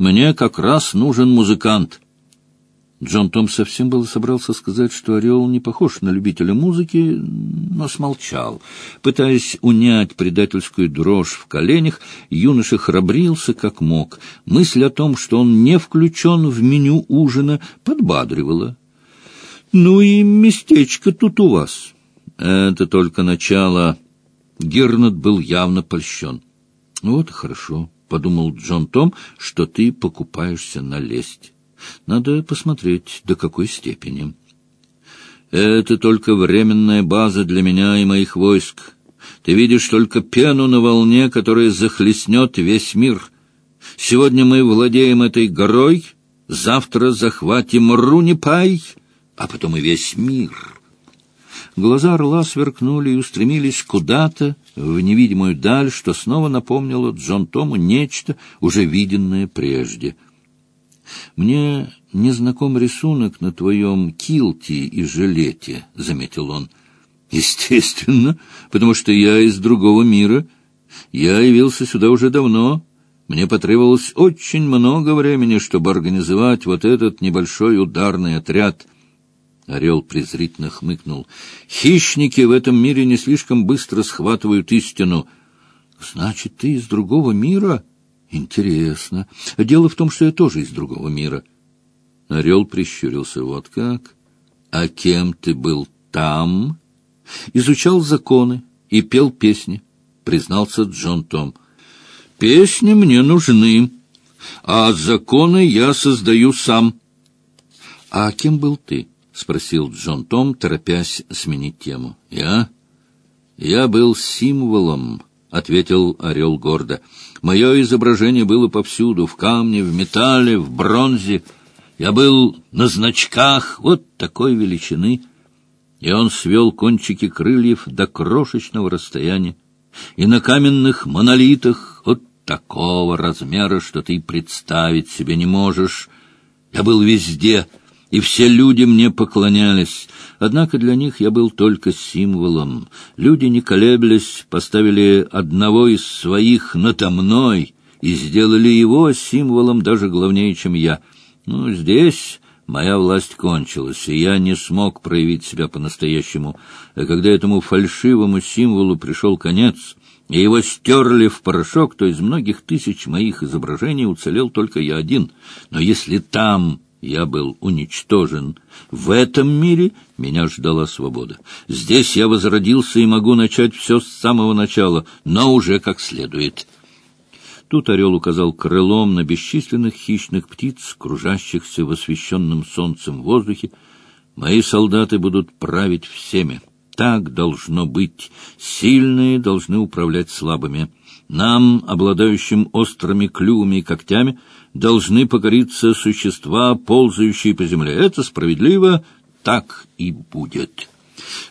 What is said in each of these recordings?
Мне как раз нужен музыкант». Джон Том совсем было собрался сказать, что Орел не похож на любителя музыки, но смолчал. Пытаясь унять предательскую дрожь в коленях, юноша храбрился как мог. Мысль о том, что он не включен в меню ужина, подбадривала. «Ну и местечко тут у вас». «Это только начало». Гернет был явно польщен. «Вот и хорошо», — подумал Джон Том, — «что ты покупаешься на лесть». Надо посмотреть, до какой степени. Это только временная база для меня и моих войск. Ты видишь только пену на волне, которая захлестнет весь мир. Сегодня мы владеем этой горой, завтра захватим Рунипай, а потом и весь мир. Глаза орла сверкнули и устремились куда-то в невидимую даль, что снова напомнило Джон Тому нечто, уже виденное прежде — «Мне не знаком рисунок на твоем килте и жилете», — заметил он. «Естественно, потому что я из другого мира. Я явился сюда уже давно. Мне потребовалось очень много времени, чтобы организовать вот этот небольшой ударный отряд». Орел презрительно хмыкнул. «Хищники в этом мире не слишком быстро схватывают истину». «Значит, ты из другого мира?» Интересно. Дело в том, что я тоже из другого мира. Орел прищурился. Вот как? А кем ты был там? Изучал законы и пел песни, признался Джон Том. Песни мне нужны, а законы я создаю сам. А кем был ты? Спросил Джон Том, торопясь сменить тему. Я? Я был символом, ответил орел гордо. Мое изображение было повсюду, в камне, в металле, в бронзе. Я был на значках вот такой величины, и он свел кончики крыльев до крошечного расстояния, и на каменных монолитах вот такого размера, что ты представить себе не можешь. Я был везде — и все люди мне поклонялись. Однако для них я был только символом. Люди, не колеблясь, поставили одного из своих надо мной и сделали его символом даже главнее, чем я. Ну, здесь моя власть кончилась, и я не смог проявить себя по-настоящему. А когда этому фальшивому символу пришел конец, и его стерли в порошок, то из многих тысяч моих изображений уцелел только я один. Но если там я был уничтожен. В этом мире меня ждала свобода. Здесь я возродился и могу начать все с самого начала, но уже как следует. Тут орел указал крылом на бесчисленных хищных птиц, кружащихся в освещенном солнцем воздухе. Мои солдаты будут править всеми. Так должно быть. Сильные должны управлять слабыми. Нам, обладающим острыми клювами и когтями, должны покориться существа, ползающие по земле. Это справедливо, так и будет.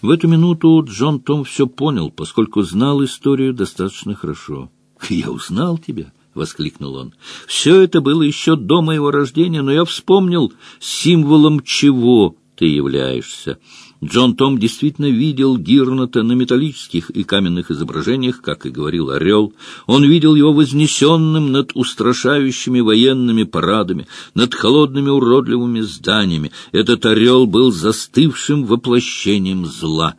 В эту минуту Джон Том все понял, поскольку знал историю достаточно хорошо. «Я узнал тебя», — воскликнул он. «Все это было еще до моего рождения, но я вспомнил, символом чего ты являешься. Джон Том действительно видел Гирната на металлических и каменных изображениях, как и говорил Орел. Он видел его вознесенным над устрашающими военными парадами, над холодными уродливыми зданиями. Этот Орел был застывшим воплощением зла.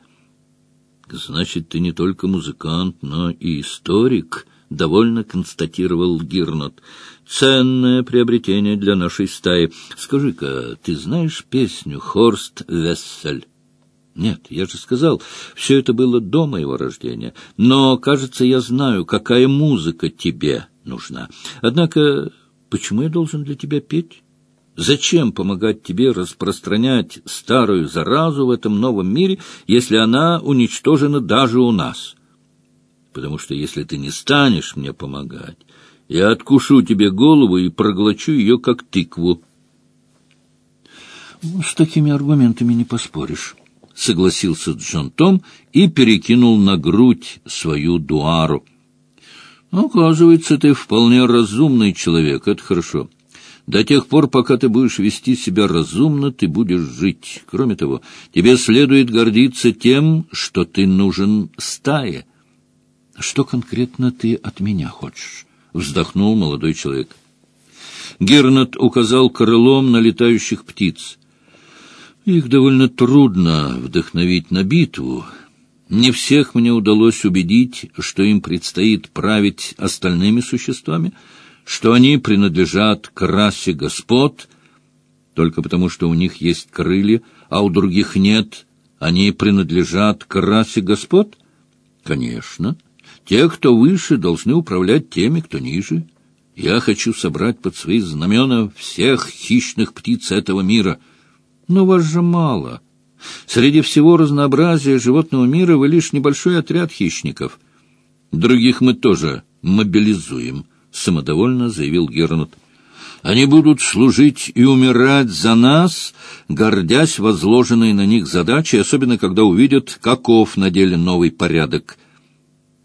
«Значит, ты не только музыкант, но и историк», — довольно констатировал Гирнот. «Ценное приобретение для нашей стаи. Скажи-ка, ты знаешь песню «Хорст Вессель»?» Нет, я же сказал, все это было до моего рождения. Но, кажется, я знаю, какая музыка тебе нужна. Однако, почему я должен для тебя петь? Зачем помогать тебе распространять старую заразу в этом новом мире, если она уничтожена даже у нас? Потому что если ты не станешь мне помогать, я откушу тебе голову и проглочу ее, как тыкву. С такими аргументами не поспоришь согласился Джон Том и перекинул на грудь свою дуару. Оказывается, ты вполне разумный человек, это хорошо. До тех пор, пока ты будешь вести себя разумно, ты будешь жить. Кроме того, тебе следует гордиться тем, что ты нужен стае. Что конкретно ты от меня хочешь? Вздохнул молодой человек. Гернат указал крылом на летающих птиц. Их довольно трудно вдохновить на битву. Не всех мне удалось убедить, что им предстоит править остальными существами, что они принадлежат к расе господ, только потому что у них есть крылья, а у других нет, они принадлежат к расе господ? Конечно. Те, кто выше, должны управлять теми, кто ниже. Я хочу собрать под свои знамена всех хищных птиц этого мира. Но вас же мало. Среди всего разнообразия животного мира вы лишь небольшой отряд хищников. Других мы тоже мобилизуем, — самодовольно заявил Гернут. Они будут служить и умирать за нас, гордясь возложенной на них задачей, особенно когда увидят, каков на деле новый порядок.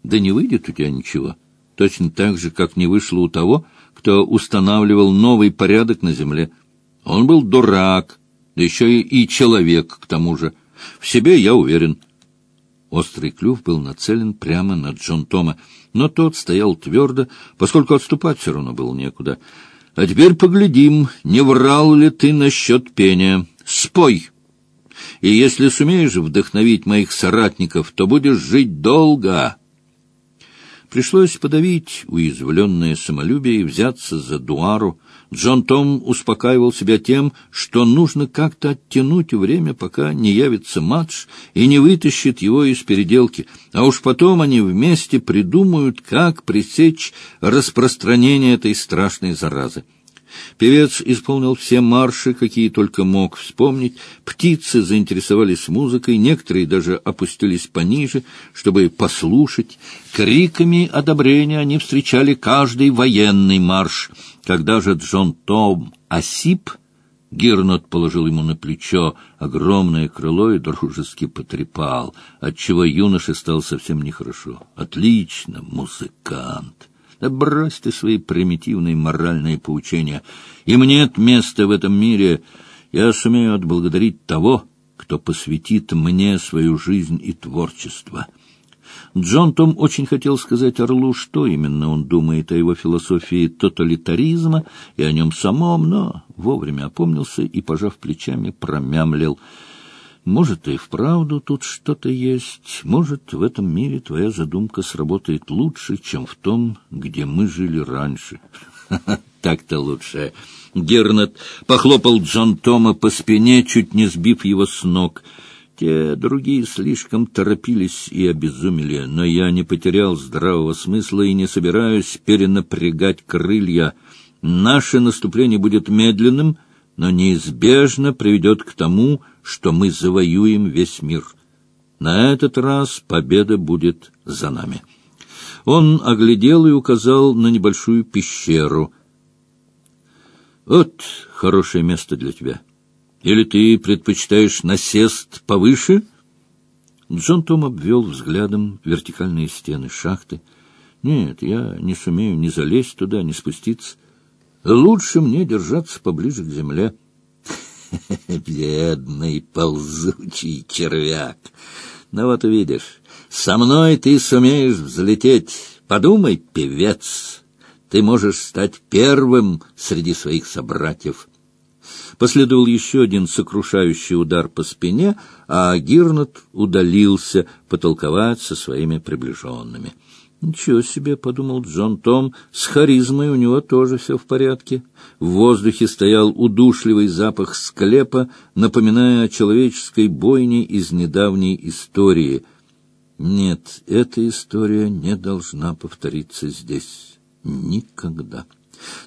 Да не выйдет у тебя ничего, точно так же, как не вышло у того, кто устанавливал новый порядок на земле. Он был дурак, да еще и человек к тому же. В себе я уверен. Острый клюв был нацелен прямо на Джон Тома, но тот стоял твердо, поскольку отступать все равно было некуда. А теперь поглядим, не врал ли ты насчет пения. Спой! И если сумеешь вдохновить моих соратников, то будешь жить долго. Пришлось подавить уязвленное самолюбие и взяться за Дуару. Джон Том успокаивал себя тем, что нужно как-то оттянуть время, пока не явится матч и не вытащит его из переделки, а уж потом они вместе придумают, как пресечь распространение этой страшной заразы. Певец исполнил все марши, какие только мог вспомнить. Птицы заинтересовались музыкой, некоторые даже опустились пониже, чтобы послушать. Криками одобрения они встречали каждый военный марш. Когда же Джон Том осип, Гирнот положил ему на плечо огромное крыло и дружески потрепал, отчего юноше стало совсем нехорошо. «Отлично, музыкант!» Да брось ты свои примитивные моральные поучения. Им нет места в этом мире. Я сумею отблагодарить того, кто посвятит мне свою жизнь и творчество». Джон Том очень хотел сказать Орлу, что именно он думает о его философии тоталитаризма и о нем самом, но вовремя опомнился и, пожав плечами, промямлил — может, и вправду тут что-то есть. Может, в этом мире твоя задумка сработает лучше, чем в том, где мы жили раньше. Так-то лучше. Гернет похлопал Джон Тома по спине, чуть не сбив его с ног. Те другие слишком торопились и обезумели, но я не потерял здравого смысла и не собираюсь перенапрягать крылья. Наше наступление будет медленным, но неизбежно приведет к тому, что мы завоюем весь мир. На этот раз победа будет за нами. Он оглядел и указал на небольшую пещеру. Вот хорошее место для тебя. Или ты предпочитаешь насест повыше? Джон Том обвел взглядом вертикальные стены шахты. Нет, я не сумею ни залезть туда, ни спуститься. Лучше мне держаться поближе к земле. Бедный ползучий червяк. Ну вот увидишь, со мной ты сумеешь взлететь. Подумай, певец, ты можешь стать первым среди своих собратьев. Последовал еще один сокрушающий удар по спине, а Гирнут удалился потолковать со своими приближенными. «Ничего себе», — подумал Джон Том, — «с харизмой у него тоже все в порядке». В воздухе стоял удушливый запах склепа, напоминая о человеческой бойне из недавней истории. Нет, эта история не должна повториться здесь. Никогда.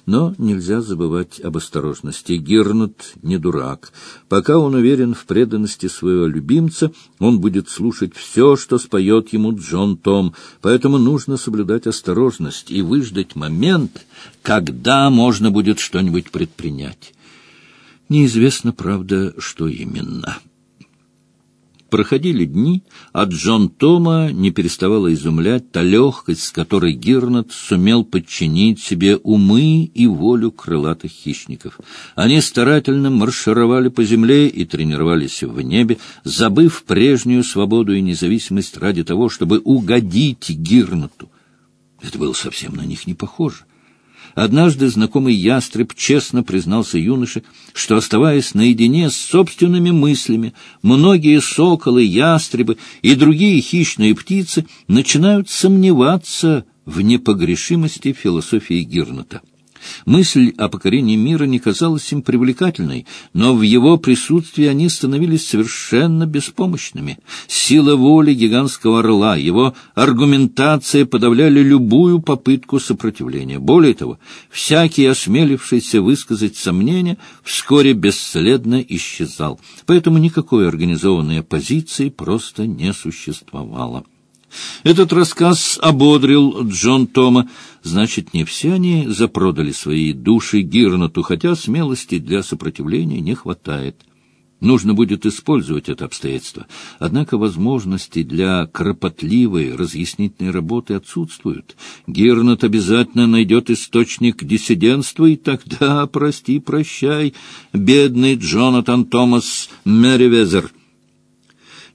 Но нельзя забывать об осторожности. Гирнут не дурак. Пока он уверен в преданности своего любимца, он будет слушать все, что споет ему Джон Том. Поэтому нужно соблюдать осторожность и выждать момент, когда можно будет что-нибудь предпринять. Неизвестно, правда, что именно. Проходили дни, а Джон Тома не переставала изумлять та легкость, с которой Гирнат сумел подчинить себе умы и волю крылатых хищников. Они старательно маршировали по земле и тренировались в небе, забыв прежнюю свободу и независимость ради того, чтобы угодить Гирнату. Это было совсем на них не похоже. Однажды знакомый ястреб честно признался юноше, что, оставаясь наедине с собственными мыслями, многие соколы, ястребы и другие хищные птицы начинают сомневаться в непогрешимости философии Гирната. Мысль о покорении мира не казалась им привлекательной, но в его присутствии они становились совершенно беспомощными. Сила воли гигантского орла, его аргументация подавляли любую попытку сопротивления. Более того, всякий осмелившийся высказать сомнения вскоре бесследно исчезал. Поэтому никакой организованной оппозиции просто не существовало. Этот рассказ ободрил Джон Тома. Значит, не все они запродали свои души Гирнату, хотя смелости для сопротивления не хватает. Нужно будет использовать это обстоятельство. Однако возможности для кропотливой разъяснительной работы отсутствуют. Гирнат обязательно найдет источник диссидентства, и тогда, прости, прощай, бедный Джонатан Томас Мерривезер.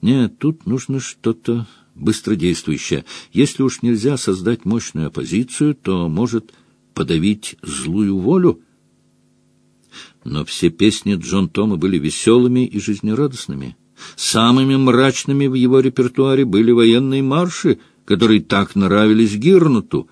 Нет, тут нужно что-то быстродействующая. Если уж нельзя создать мощную оппозицию, то может подавить злую волю. Но все песни Джон Тома были веселыми и жизнерадостными. Самыми мрачными в его репертуаре были военные марши, которые так нравились Гирнуту.